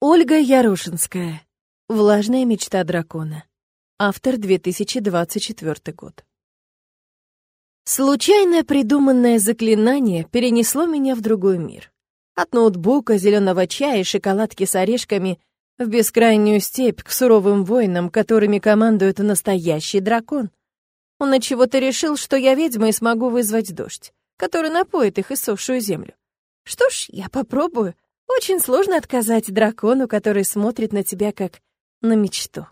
Ольга Ярушинская. Влажная мечта дракона. Автор 2024 год. Случайно придуманное заклинание перенесло меня в другой мир. От ноутбука, зеленого чая и шоколадки с орешками в бескрайнюю степь к суровым воинам, которыми командует настоящий дракон. Он от чего-то решил, что я ведьма и смогу вызвать дождь, который напоит их иссохшую землю. Что ж, я попробую. Очень сложно отказать дракону, который смотрит на тебя как на мечту.